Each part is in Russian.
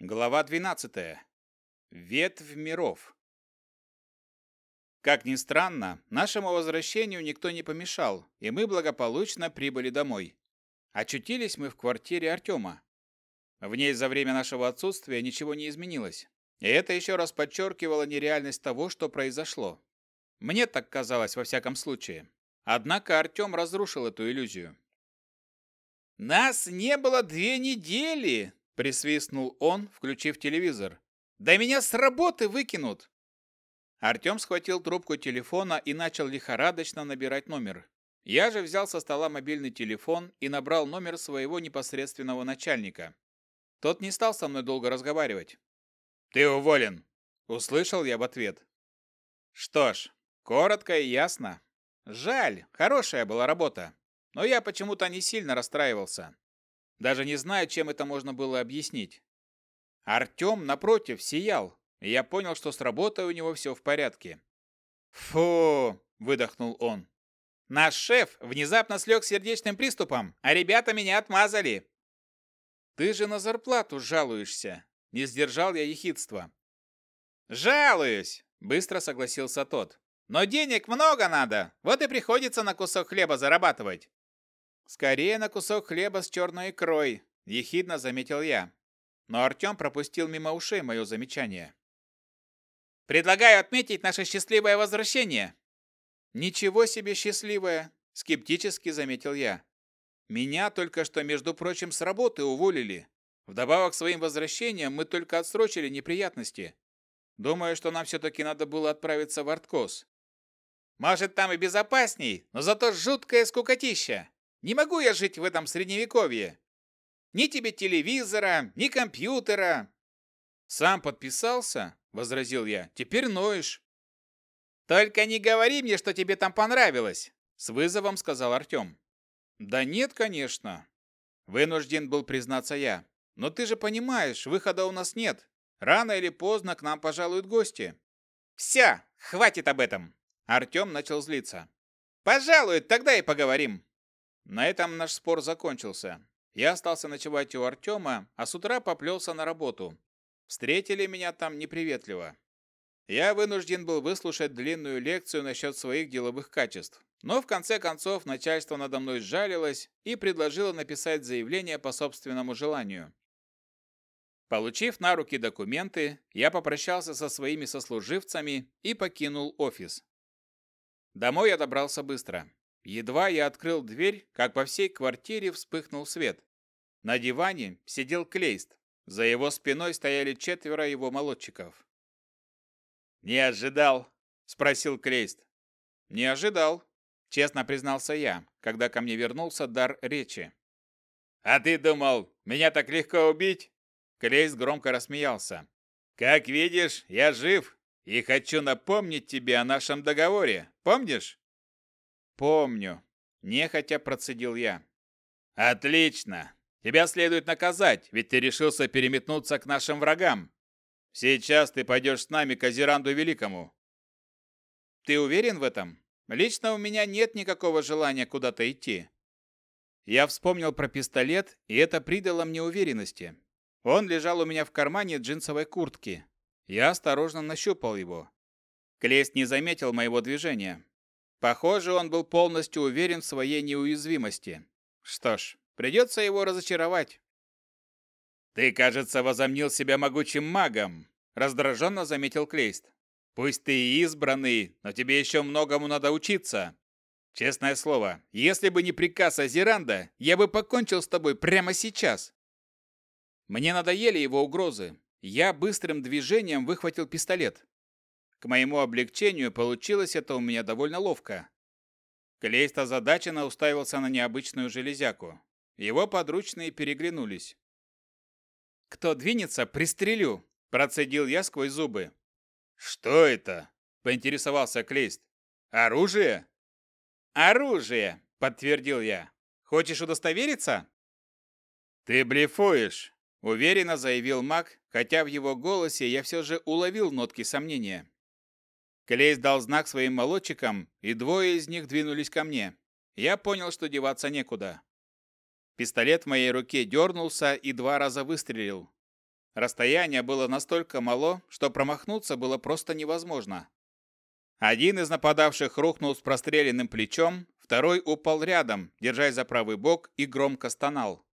Глава 12. Ветвь миров. Как ни странно, нашему возвращению никто не помешал, и мы благополучно прибыли домой. Очутились мы в квартире Артема. В ней за время нашего отсутствия ничего не изменилось. И это еще раз подчеркивало нереальность того, что произошло. Мне так казалось во всяком случае. Однако Артем разрушил эту иллюзию. «Нас не было две недели!» Присвистнул он, включив телевизор. «Да меня с работы выкинут!» Артем схватил трубку телефона и начал лихорадочно набирать номер. Я же взял со стола мобильный телефон и набрал номер своего непосредственного начальника. Тот не стал со мной долго разговаривать. «Ты уволен!» – услышал я в ответ. Что ж, коротко и ясно. Жаль, хорошая была работа. Но я почему-то не сильно расстраивался. Даже не знаю, чем это можно было объяснить. Артем, напротив, сиял, и я понял, что с работой у него все в порядке. «Фу!» – выдохнул он. «Наш шеф внезапно слег сердечным приступом, а ребята меня отмазали!» «Ты же на зарплату жалуешься!» – не сдержал я ехидства. «Жалуюсь!» – быстро согласился тот. «Но денег много надо, вот и приходится на кусок хлеба зарабатывать. «Скорее на кусок хлеба с черной икрой», – ехидно заметил я. Но Артем пропустил мимо ушей мое замечание. «Предлагаю отметить наше счастливое возвращение!» «Ничего себе счастливое!» – скептически заметил я. «Меня только что, между прочим, с работы уволили. Вдобавок к своим возвращениям мы только отсрочили неприятности. Думаю, что нам все-таки надо было отправиться в Арткос». «Может, там и безопасней, но зато жуткое скукотища!» Не могу я жить в этом средневековье. Ни тебе телевизора, ни компьютера. Сам подписался, возразил я. Теперь ноешь. Только не говори мне, что тебе там понравилось, с вызовом сказал Артем. Да нет, конечно. Вынужден был признаться я. Но ты же понимаешь, выхода у нас нет. Рано или поздно к нам пожалуют гости. Вся, хватит об этом. Артем начал злиться. Пожалуй, тогда и поговорим. На этом наш спор закончился. Я остался ночевать у Артема, а с утра поплелся на работу. Встретили меня там неприветливо. Я вынужден был выслушать длинную лекцию насчет своих деловых качеств. Но в конце концов начальство надо мной сжалилось и предложило написать заявление по собственному желанию. Получив на руки документы, я попрощался со своими сослуживцами и покинул офис. Домой я добрался быстро. Едва я открыл дверь, как по всей квартире вспыхнул свет. На диване сидел Клейст. За его спиной стояли четверо его молодчиков. «Не ожидал?» – спросил Клейст. «Не ожидал», – честно признался я, когда ко мне вернулся дар речи. «А ты думал, меня так легко убить?» Клейст громко рассмеялся. «Как видишь, я жив и хочу напомнить тебе о нашем договоре. Помнишь?» «Помню», – нехотя процедил я. «Отлично! Тебя следует наказать, ведь ты решился переметнуться к нашим врагам. Сейчас ты пойдешь с нами к Азеранду Великому». «Ты уверен в этом? Лично у меня нет никакого желания куда-то идти». Я вспомнил про пистолет, и это придало мне уверенности. Он лежал у меня в кармане джинсовой куртки. Я осторожно нащупал его. Клест не заметил моего движения. Похоже, он был полностью уверен в своей неуязвимости. Что ж, придется его разочаровать. «Ты, кажется, возомнил себя могучим магом», – раздраженно заметил Клейст. «Пусть ты и избранный, но тебе еще многому надо учиться. Честное слово, если бы не приказ Азеранда, я бы покончил с тобой прямо сейчас». Мне надоели его угрозы. Я быстрым движением выхватил пистолет. К моему облегчению получилось это у меня довольно ловко. Клейст озадаченно уставился на необычную железяку. Его подручные переглянулись. «Кто двинется, пристрелю!» – процедил я сквозь зубы. «Что это?» – поинтересовался Клейст. «Оружие?» «Оружие!» – подтвердил я. «Хочешь удостовериться?» «Ты блефуешь!» – уверенно заявил маг, хотя в его голосе я все же уловил нотки сомнения. Клейс дал знак своим молодчикам, и двое из них двинулись ко мне. Я понял, что деваться некуда. Пистолет в моей руке дернулся и два раза выстрелил. Расстояние было настолько мало, что промахнуться было просто невозможно. Один из нападавших рухнул с простреленным плечом, второй упал рядом, держась за правый бок и громко стонал.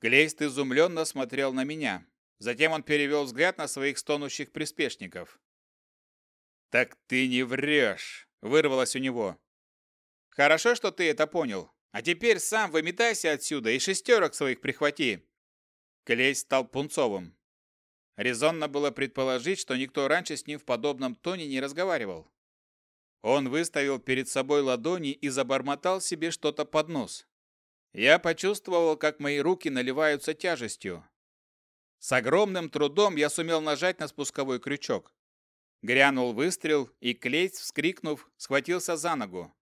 Глейст изумленно смотрел на меня. Затем он перевел взгляд на своих стонущих приспешников. «Так ты не врешь!» – вырвалось у него. «Хорошо, что ты это понял. А теперь сам выметайся отсюда и шестерок своих прихвати!» Клейс стал пунцовым. Резонно было предположить, что никто раньше с ним в подобном тоне не разговаривал. Он выставил перед собой ладони и забормотал себе что-то под нос. Я почувствовал, как мои руки наливаются тяжестью. С огромным трудом я сумел нажать на спусковой крючок. Грянул выстрел, и Клейц, вскрикнув, схватился за ногу.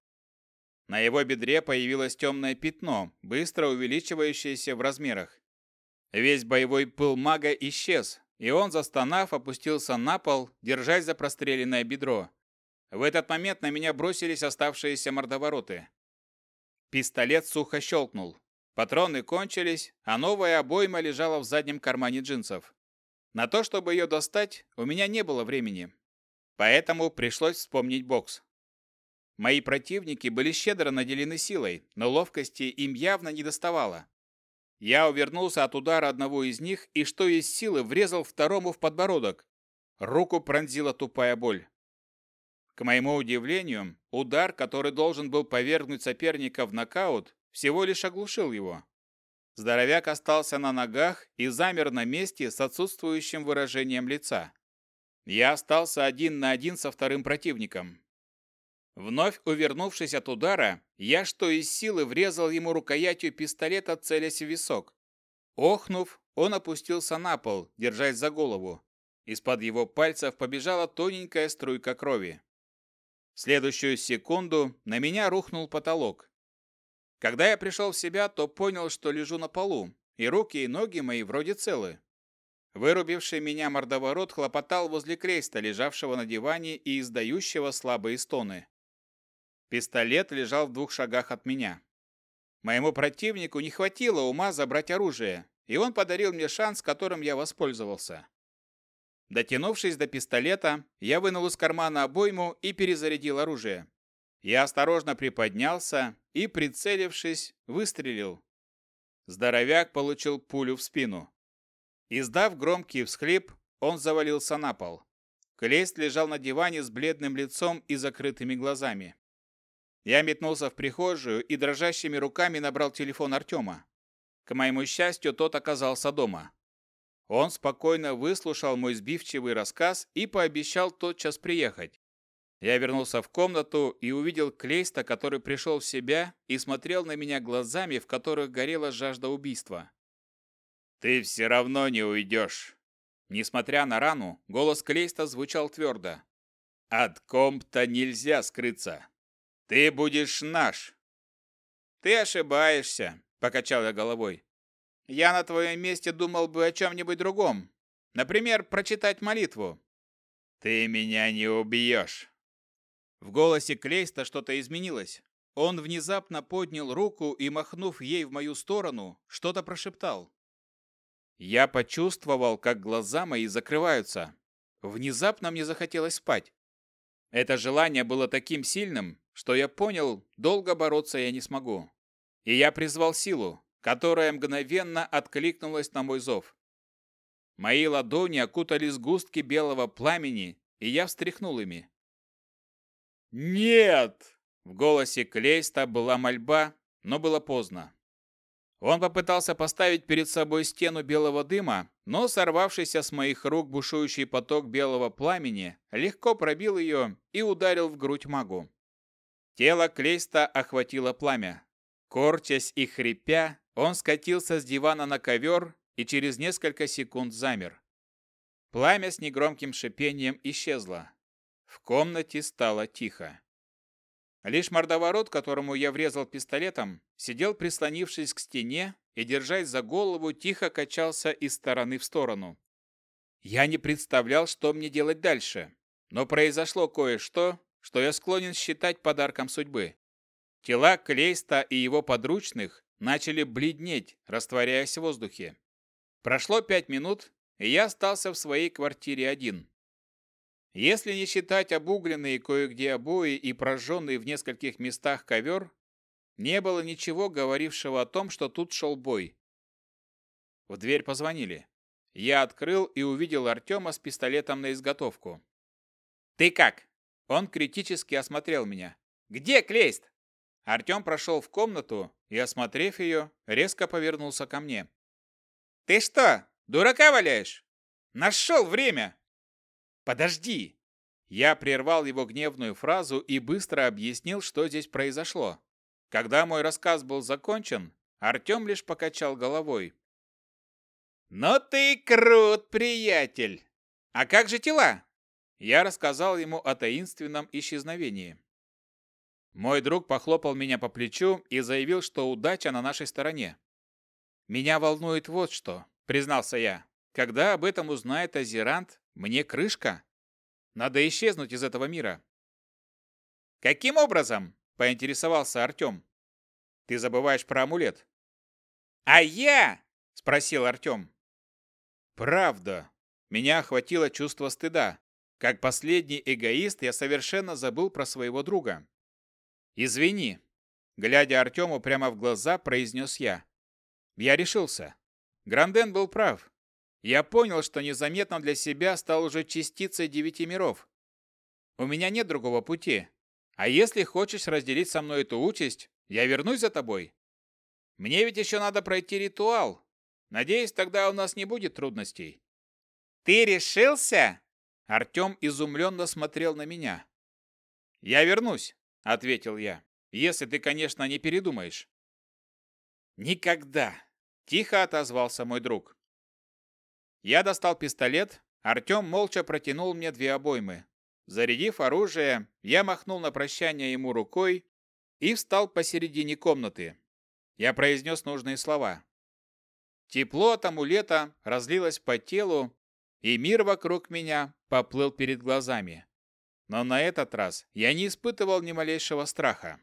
На его бедре появилось темное пятно, быстро увеличивающееся в размерах. Весь боевой пыл мага исчез, и он, застонав, опустился на пол, держась за простреленное бедро. В этот момент на меня бросились оставшиеся мордовороты. Пистолет сухо щелкнул. Патроны кончились, а новая обойма лежала в заднем кармане джинсов. На то, чтобы ее достать, у меня не было времени. Поэтому пришлось вспомнить бокс. Мои противники были щедро наделены силой, но ловкости им явно не доставало. Я увернулся от удара одного из них и, что из силы, врезал второму в подбородок. Руку пронзила тупая боль. К моему удивлению, удар, который должен был повергнуть соперника в нокаут, всего лишь оглушил его. Здоровяк остался на ногах и замер на месте с отсутствующим выражением лица. Я остался один на один со вторым противником. Вновь увернувшись от удара, я что из силы врезал ему рукоятью пистолета, целясь в висок. Охнув, он опустился на пол, держась за голову. Из-под его пальцев побежала тоненькая струйка крови. В следующую секунду на меня рухнул потолок. Когда я пришел в себя, то понял, что лежу на полу, и руки и ноги мои вроде целы. Вырубивший меня мордоворот хлопотал возле крейста, лежавшего на диване и издающего слабые стоны. Пистолет лежал в двух шагах от меня. Моему противнику не хватило ума забрать оружие, и он подарил мне шанс, которым я воспользовался. Дотянувшись до пистолета, я вынул из кармана обойму и перезарядил оружие. Я осторожно приподнялся и, прицелившись, выстрелил. Здоровяк получил пулю в спину. Издав громкий всхлип, он завалился на пол. Клейст лежал на диване с бледным лицом и закрытыми глазами. Я метнулся в прихожую и дрожащими руками набрал телефон Артема. К моему счастью, тот оказался дома. Он спокойно выслушал мой сбивчивый рассказ и пообещал тотчас приехать. Я вернулся в комнату и увидел Клейста, который пришел в себя и смотрел на меня глазами, в которых горела жажда убийства. «Ты все равно не уйдешь!» Несмотря на рану, голос Клейста звучал твердо. «От компта нельзя скрыться. Ты будешь наш. Ты ошибаешься, покачал я головой. Я на твоем месте думал бы о чем-нибудь другом. Например, прочитать молитву. Ты меня не убьешь. В голосе Клейста что-то изменилось. Он внезапно поднял руку и, махнув ей в мою сторону, что-то прошептал. Я почувствовал, как глаза мои закрываются. Внезапно мне захотелось спать. Это желание было таким сильным, что я понял, долго бороться я не смогу. И я призвал силу, которая мгновенно откликнулась на мой зов. Мои ладони окутали сгустки белого пламени, и я встряхнул ими. «Нет!» В голосе Клейста была мольба, но было поздно. Он попытался поставить перед собой стену белого дыма, но сорвавшийся с моих рук бушующий поток белого пламени легко пробил ее и ударил в грудь магу. Тело Клейста охватило пламя. Корчась и хрипя, он скатился с дивана на ковер и через несколько секунд замер. Пламя с негромким шипением исчезло. В комнате стало тихо. Лишь мордоворот, которому я врезал пистолетом, сидел прислонившись к стене и, держась за голову, тихо качался из стороны в сторону. Я не представлял, что мне делать дальше, но произошло кое-что, что я склонен считать подарком судьбы. Тела Клейста и его подручных начали бледнеть, растворяясь в воздухе. Прошло пять минут, и я остался в своей квартире один. Если не считать обугленные кое-где обои и прожженный в нескольких местах ковер, не было ничего, говорившего о том, что тут шел бой. В дверь позвонили. Я открыл и увидел Артема с пистолетом на изготовку. «Ты как?» Он критически осмотрел меня. «Где Клейст?» Артем прошел в комнату и, осмотрев ее, резко повернулся ко мне. «Ты что, дурака валяешь? Нашел время!» «Подожди!» Я прервал его гневную фразу и быстро объяснил, что здесь произошло. Когда мой рассказ был закончен, Артем лишь покачал головой. «Но ты крут, приятель! А как же тела?» Я рассказал ему о таинственном исчезновении. Мой друг похлопал меня по плечу и заявил, что удача на нашей стороне. «Меня волнует вот что», — признался я. «Когда об этом узнает Азерант, мне крышка. Надо исчезнуть из этого мира». «Каким образом?» — поинтересовался Артем. «Ты забываешь про амулет». «А я?» — спросил Артем. «Правда». Меня охватило чувство стыда. Как последний эгоист я совершенно забыл про своего друга. «Извини», — глядя Артему прямо в глаза, произнес я. Я решился. Гранден был прав. Я понял, что незаметно для себя стал уже частицей девяти миров. У меня нет другого пути. А если хочешь разделить со мной эту участь, я вернусь за тобой. Мне ведь еще надо пройти ритуал. Надеюсь, тогда у нас не будет трудностей. Ты решился? Артем изумленно смотрел на меня. Я вернусь, ответил я. Если ты, конечно, не передумаешь. Никогда, тихо отозвался мой друг. Я достал пистолет, Артем молча протянул мне две обоймы. Зарядив оружие, я махнул на прощание ему рукой и встал посередине комнаты. Я произнес нужные слова. Тепло от амулета разлилось по телу, и мир вокруг меня поплыл перед глазами. Но на этот раз я не испытывал ни малейшего страха.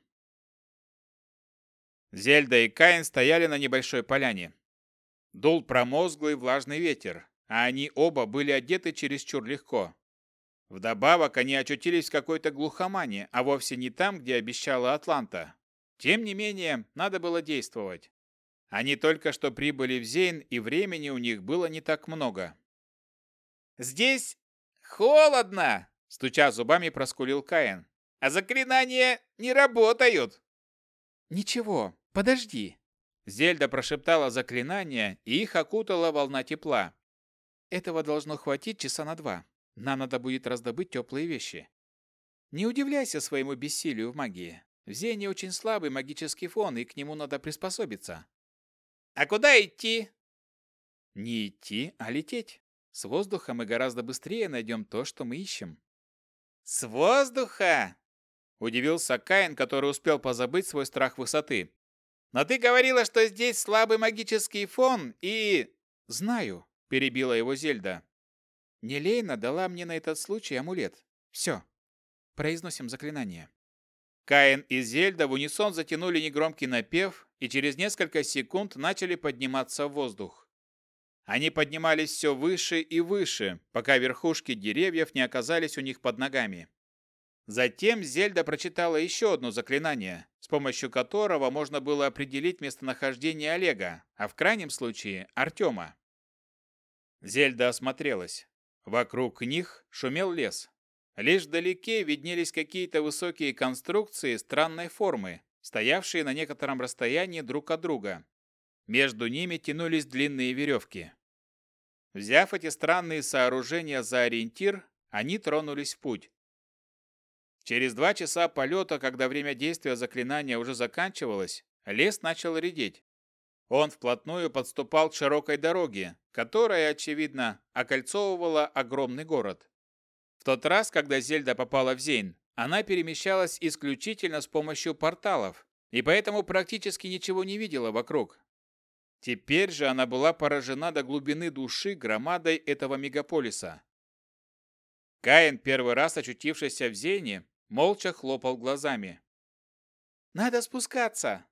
Зельда и Каин стояли на небольшой поляне. Дул промозглый влажный ветер, а они оба были одеты чересчур легко. Вдобавок они очутились в какой-то глухомане, а вовсе не там, где обещала Атланта. Тем не менее, надо было действовать. Они только что прибыли в Зейн, и времени у них было не так много. «Здесь холодно!» – стуча зубами, проскулил Каин. «А заклинания не работают!» «Ничего, подожди!» Зельда прошептала заклинание, и их окутала волна тепла. «Этого должно хватить часа на два. Нам надо будет раздобыть теплые вещи. Не удивляйся своему бессилию в магии. В Зене очень слабый магический фон, и к нему надо приспособиться. А куда идти? Не идти, а лететь. С воздуха мы гораздо быстрее найдем то, что мы ищем. С воздуха? Удивился Каин, который успел позабыть свой страх высоты. Но ты говорила, что здесь слабый магический фон и... Знаю, перебила его Зельда. Нелейна дала мне на этот случай амулет. Все. Произносим заклинание. Каин и Зельда в унисон затянули негромкий напев и через несколько секунд начали подниматься в воздух. Они поднимались все выше и выше, пока верхушки деревьев не оказались у них под ногами. Затем Зельда прочитала еще одно заклинание, с помощью которого можно было определить местонахождение Олега, а в крайнем случае Артема. Зельда осмотрелась. Вокруг них шумел лес. Лишь вдалеке виднелись какие-то высокие конструкции странной формы, стоявшие на некотором расстоянии друг от друга. Между ними тянулись длинные веревки. Взяв эти странные сооружения за ориентир, они тронулись в путь. Через два часа полета, когда время действия заклинания уже заканчивалось, лес начал редеть. Он вплотную подступал к широкой дороге, которая, очевидно, окольцовывала огромный город. В тот раз, когда Зельда попала в Зейн, она перемещалась исключительно с помощью порталов, и поэтому практически ничего не видела вокруг. Теперь же она была поражена до глубины души громадой этого мегаполиса. Каин, первый раз очутившийся в Зейне, молча хлопал глазами. «Надо спускаться!»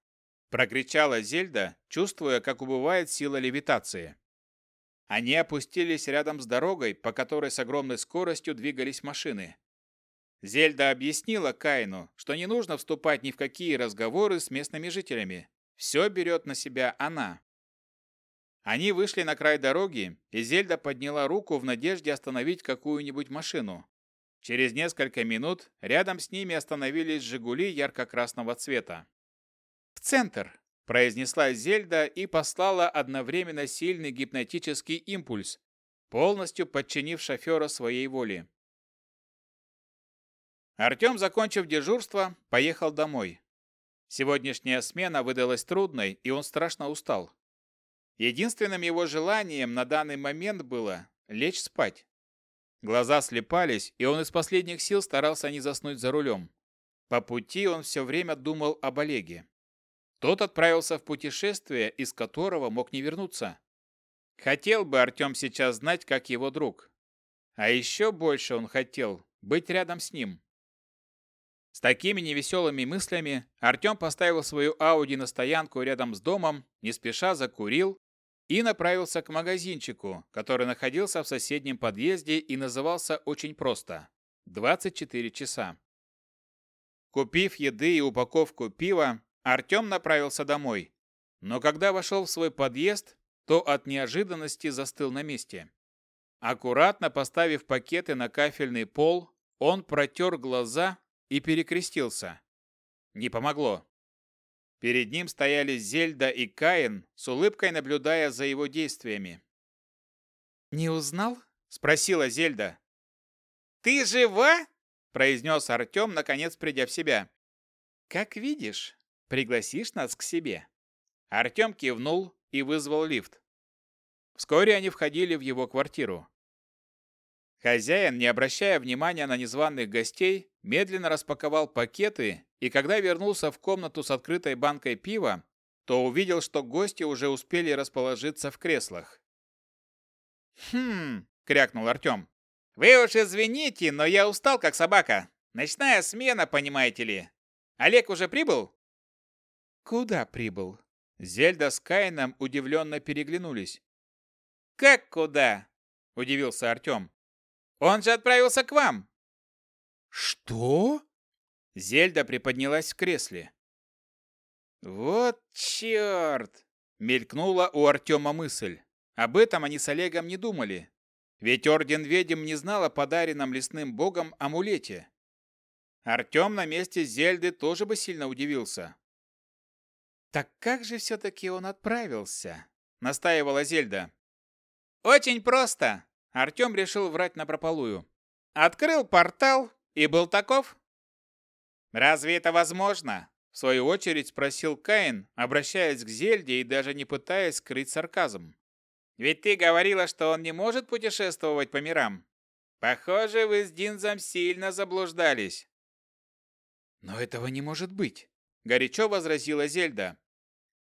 Прокричала Зельда, чувствуя, как убывает сила левитации. Они опустились рядом с дорогой, по которой с огромной скоростью двигались машины. Зельда объяснила Каину, что не нужно вступать ни в какие разговоры с местными жителями. Все берет на себя она. Они вышли на край дороги, и Зельда подняла руку в надежде остановить какую-нибудь машину. Через несколько минут рядом с ними остановились «Жигули» ярко-красного цвета. «В центр!» – произнесла Зельда и послала одновременно сильный гипнотический импульс, полностью подчинив шофера своей воле. Артем, закончив дежурство, поехал домой. Сегодняшняя смена выдалась трудной, и он страшно устал. Единственным его желанием на данный момент было лечь спать. Глаза слепались, и он из последних сил старался не заснуть за рулем. По пути он все время думал об Олеге. Тот отправился в путешествие, из которого мог не вернуться. Хотел бы Артем сейчас знать, как его друг. А еще больше он хотел быть рядом с ним. С такими невеселыми мыслями Артем поставил свою Ауди на стоянку рядом с домом, не спеша закурил и направился к магазинчику, который находился в соседнем подъезде и назывался очень просто – 24 часа. Купив еды и упаковку пива, Артем направился домой. Но когда вошел в свой подъезд, то от неожиданности застыл на месте. Аккуратно поставив пакеты на кафельный пол, он протер глаза и перекрестился. Не помогло. Перед ним стояли Зельда и Каин, с улыбкой наблюдая за его действиями. «Не узнал?» – спросила Зельда. «Ты жива?» – произнес Артем, наконец придя в себя. «Как видишь, пригласишь нас к себе». Артем кивнул и вызвал лифт. Вскоре они входили в его квартиру. Хозяин, не обращая внимания на незваных гостей, медленно распаковал пакеты, и когда вернулся в комнату с открытой банкой пива, то увидел, что гости уже успели расположиться в креслах. «Хм!» – крякнул Артем. «Вы уж извините, но я устал, как собака. Ночная смена, понимаете ли. Олег уже прибыл?» «Куда прибыл?» Зельда с Каином удивленно переглянулись. «Как куда?» – удивился Артем. Он же отправился к вам!» «Что?» Зельда приподнялась в кресле. «Вот черт!» — мелькнула у Артема мысль. Об этом они с Олегом не думали. Ведь Орден Ведьм не знал о подаренном лесным богом амулете. Артем на месте Зельды тоже бы сильно удивился. «Так как же все-таки он отправился?» — настаивала Зельда. «Очень просто!» Артем решил врать напропалую. Открыл портал и был таков. «Разве это возможно?» В свою очередь спросил Каин, обращаясь к Зельде и даже не пытаясь скрыть сарказм. «Ведь ты говорила, что он не может путешествовать по мирам. Похоже, вы с Динзом сильно заблуждались». «Но этого не может быть», — горячо возразила Зельда.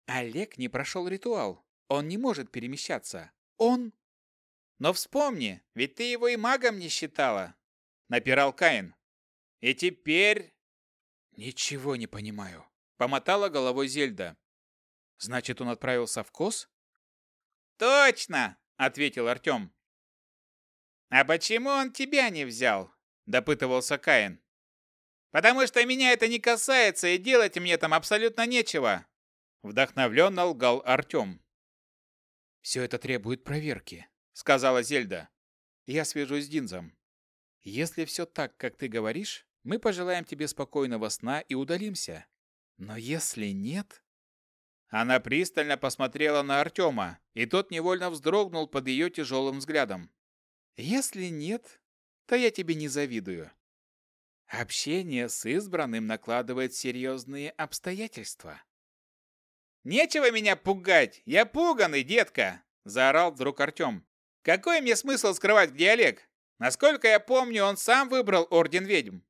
«Олег не прошел ритуал. Он не может перемещаться. Он но вспомни, ведь ты его и магом не считала, напирал Каин. И теперь ничего не понимаю, помотала головой Зельда. Значит, он отправился в Кос? Точно, ответил Артем. А почему он тебя не взял? допытывался Каин. Потому что меня это не касается, и делать мне там абсолютно нечего, вдохновленно лгал Артем. Все это требует проверки, сказала Зельда. Я свяжусь с Динзом. Если все так, как ты говоришь, мы пожелаем тебе спокойного сна и удалимся. Но если нет... Она пристально посмотрела на Артема, и тот невольно вздрогнул под ее тяжелым взглядом. «Если нет, то я тебе не завидую. Общение с избранным накладывает серьезные обстоятельства». «Нечего меня пугать! Я пуганный, детка!» – заорал вдруг Артем. Какой мне смысл скрывать, где Олег? Насколько я помню, он сам выбрал Орден Ведьм.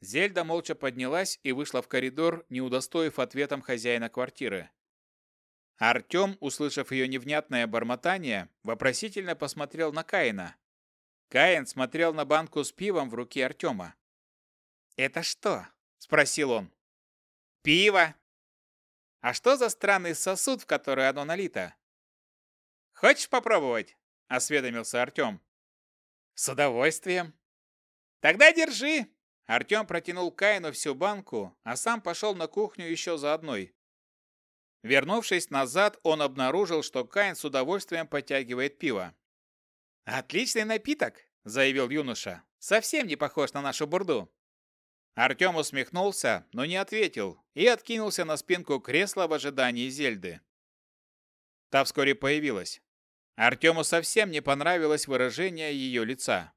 Зельда молча поднялась и вышла в коридор, не удостоив ответом хозяина квартиры. Артем, услышав ее невнятное бормотание, вопросительно посмотрел на Каина. Каин смотрел на банку с пивом в руке Артема. «Это что?» – спросил он. «Пиво!» «А что за странный сосуд, в который оно налито?» Хочешь попробовать?» – осведомился Артем. «С удовольствием». «Тогда держи!» Артем протянул Каину всю банку, а сам пошел на кухню еще за одной. Вернувшись назад, он обнаружил, что Каин с удовольствием подтягивает пиво. «Отличный напиток!» – заявил юноша. «Совсем не похож на нашу бурду». Артем усмехнулся, но не ответил и откинулся на спинку кресла в ожидании Зельды. Та вскоре появилась. Артему совсем не понравилось выражение ее лица.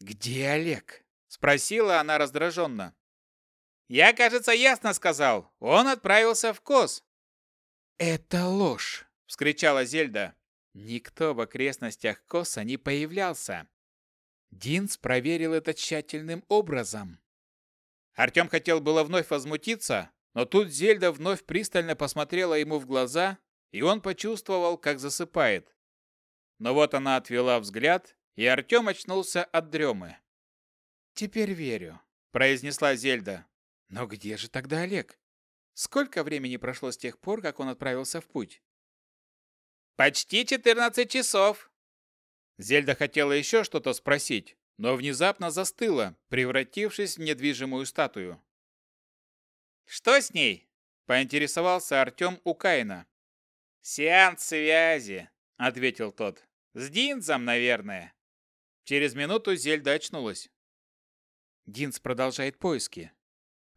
«Где Олег?» – спросила она раздраженно. «Я, кажется, ясно сказал. Он отправился в Кос». «Это ложь!» – вскричала Зельда. Никто в окрестностях Коса не появлялся. Динс проверил это тщательным образом. Артем хотел было вновь возмутиться, но тут Зельда вновь пристально посмотрела ему в глаза, и он почувствовал, как засыпает. Но вот она отвела взгляд, и Артем очнулся от дремы. «Теперь верю», – произнесла Зельда. «Но где же тогда Олег? Сколько времени прошло с тех пор, как он отправился в путь?» «Почти четырнадцать часов!» Зельда хотела еще что-то спросить, но внезапно застыла, превратившись в недвижимую статую. «Что с ней?» – поинтересовался Артем у Каина. «Сеанс связи», – ответил тот. «С Динзом, наверное». Через минуту Зельда очнулась. Динс продолжает поиски.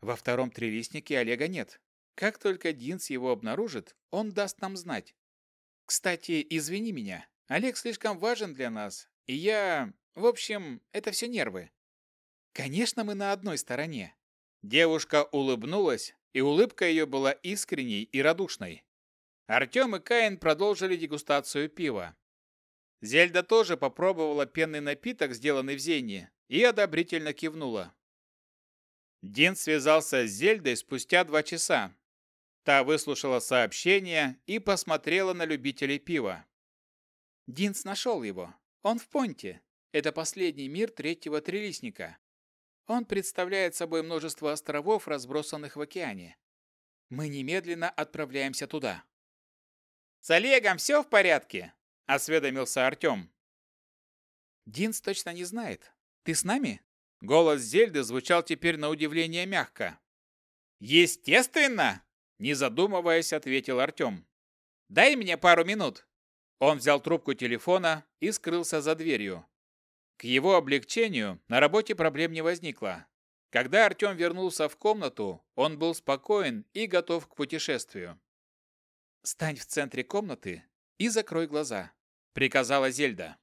Во втором трилистнике Олега нет. Как только Динс его обнаружит, он даст нам знать. Кстати, извини меня. Олег слишком важен для нас, и я... В общем, это все нервы. Конечно, мы на одной стороне. Девушка улыбнулась, и улыбка ее была искренней и радушной. Артем и Каин продолжили дегустацию пива. Зельда тоже попробовала пенный напиток, сделанный в Зене, и одобрительно кивнула. Дин связался с Зельдой спустя два часа, Та выслушала сообщение и посмотрела на любителей пива. Динс нашел его. Он в Понте. Это последний мир третьего трилистника. Он представляет собой множество островов, разбросанных в океане. Мы немедленно отправляемся туда. «С Олегом все в порядке?» – осведомился Артем. Динс точно не знает. Ты с нами?» Голос Зельды звучал теперь на удивление мягко. «Естественно!» Не задумываясь, ответил Артем. «Дай мне пару минут». Он взял трубку телефона и скрылся за дверью. К его облегчению на работе проблем не возникло. Когда Артем вернулся в комнату, он был спокоен и готов к путешествию. «Стань в центре комнаты и закрой глаза», — приказала Зельда.